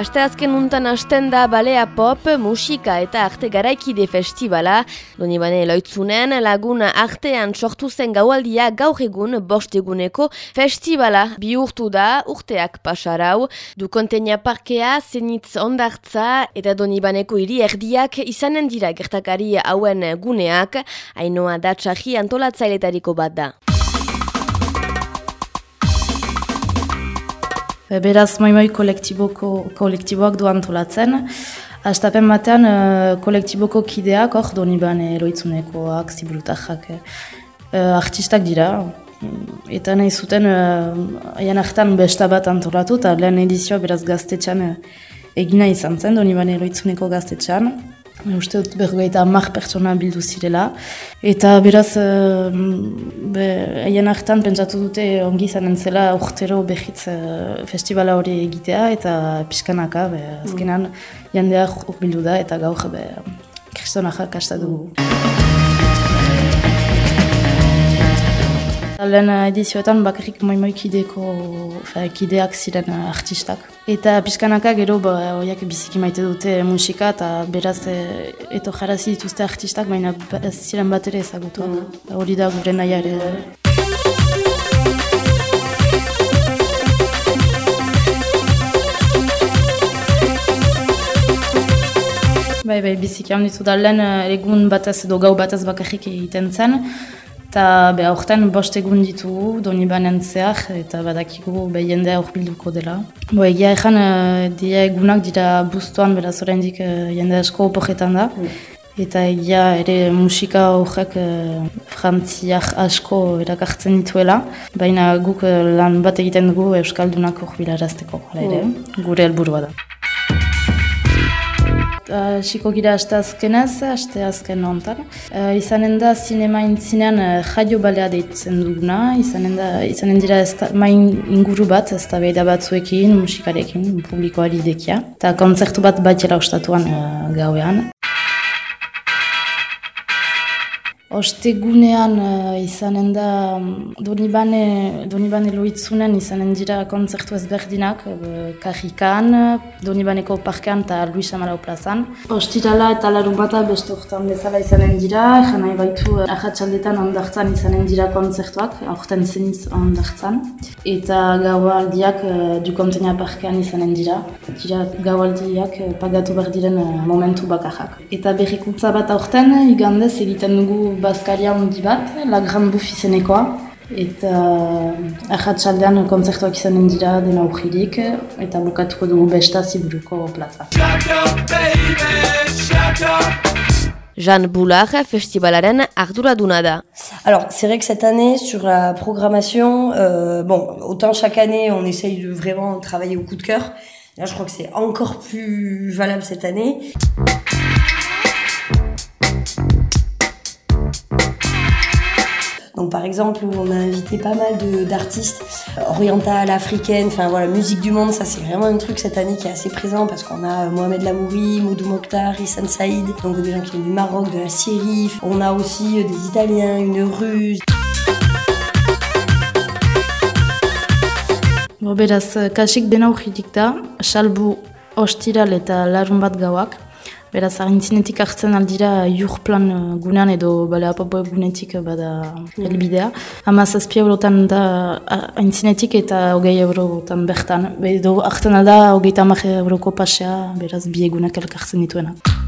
Asteazken untan hasten da balea pop, musika eta arte garaikide festivala. Doni bane loitzunen laguna artean sortu zen gaualdia gaur egun bosteguneko festivala bihurtu da urteak pasarau. Du kontenia parkea, zenitz ondartza eta doni baneko hiri erdiak izanen dira gertakari hauen guneak. Ainoa datsahi antolatzailetariko bat da. Beraz, moi moi kolektiboak du antolatzen. Astapen batean, uh, kolektiboko kideak, hor, doni bane eroitzunekoak, ziburutajak, uh, artistak dira. Eta nahi zuten, aian hartan besta bat antolatu, eta lehen edizioa beraz gaztetxan uh, egina izan zen, doni bane eroitzuneko gaztetxan. Uste dut berrogeita amak pertsona bildu zirela. Eta beraz, haien hartan pentsatu dute ongi izanen zela urtero behitz festivala hori egitea eta pixkanaka, be, azkenan jendeak bildu da eta gaur be, kristonajak dugu. Lehen edizioetan bakarrik moi moi kideko, kideak ziren artistak. Eta pixkanaka gero ba, oiak biziki maite dute musika eta beraz e, eto jarazi dituzte artistak, baina ez ziren bat ere ezagutu. Mm. Hori da gure nahi ere. Bai, bai, biziki hau ditu da lehen egun batez edo gau batez bakarrik egiten zen. Eta be aurten bost egun ditugu, doni banen zehar, eta badakigu be jendea bilduko dela. Bo egia ezan, uh, dia egunak dira buztuan, beraz oraindik uh, jende asko opojetan da. Mm. Eta egia ere musika horrek uh, frantziak asko erakartzen dituela. Baina guk lan bat egiten dugu Euskaldunak hor bilarazteko, mm. gure helburua da. Siko gira aste azkenez, aste azken ontan. Uh, izanen da sinema intzinean uh, jaio balea deitzen duguna, izanen, da, izanen dira main inguru bat, ez da behida batzuekin, musikarekin, publikoari dekia. Eta konzertu bat batela ostatuan uh, gauean. Ostegunean uh, izanen da mm, Donibane, Donibane loitzunen izanen dira konzertu ezberdinak uh, Kajikan, Donibaneko parkean eta Luis Amalau plazan. Ostirala eta larun bata beste urtean bezala izanen dira, nahi baitu uh, ahatsaldetan ondartzan izanen dira konzertuak, aurten zeniz ondartzan. Eta gaualdiak uh, du kontenia parkean izanen dira, dira gaualdiak pagatu behar diren momentu bakarrak. Eta berrikuntza bat aurten, igandez egiten dugu bazkaria hundi bat, La Gran Buff izenekoa. Eta uh, ahatsaldean konzertuak izanen dira dena urridik, eta bukatuko dugu besta ziburuko plaza. Jean Boulard, festivalaren arduraduna da. Alors, c'est vrai que cette année, sur la programmation, euh, bon, autant chaque année, on essaye de vraiment travailler au coup de cœur. Là, je crois que c'est encore plus valable cette année. Exemple, on a invité pas mal d'artistes orientales, africaines, enfin voilà, musique du monde, ça c'est vraiment un truc cette année qui est assez présent parce qu'on a euh, Mohamed Lamouri, Moudou Mokhtar, Issan Saïd, donc des gens qui viennent du Maroc, de la Syrie. On a aussi euh, des Italiens, une Russe. Beraz, arintzinetik hartzen aldira jurplan uh, gunean edo bale gunetik uh, bada helbidea. Hama zazpi eurotan da arintzinetik eta hogei eurotan bertan. Edo hartzen alda hogei tamak euroko pasea, beraz bi egunak elkartzen dituenak.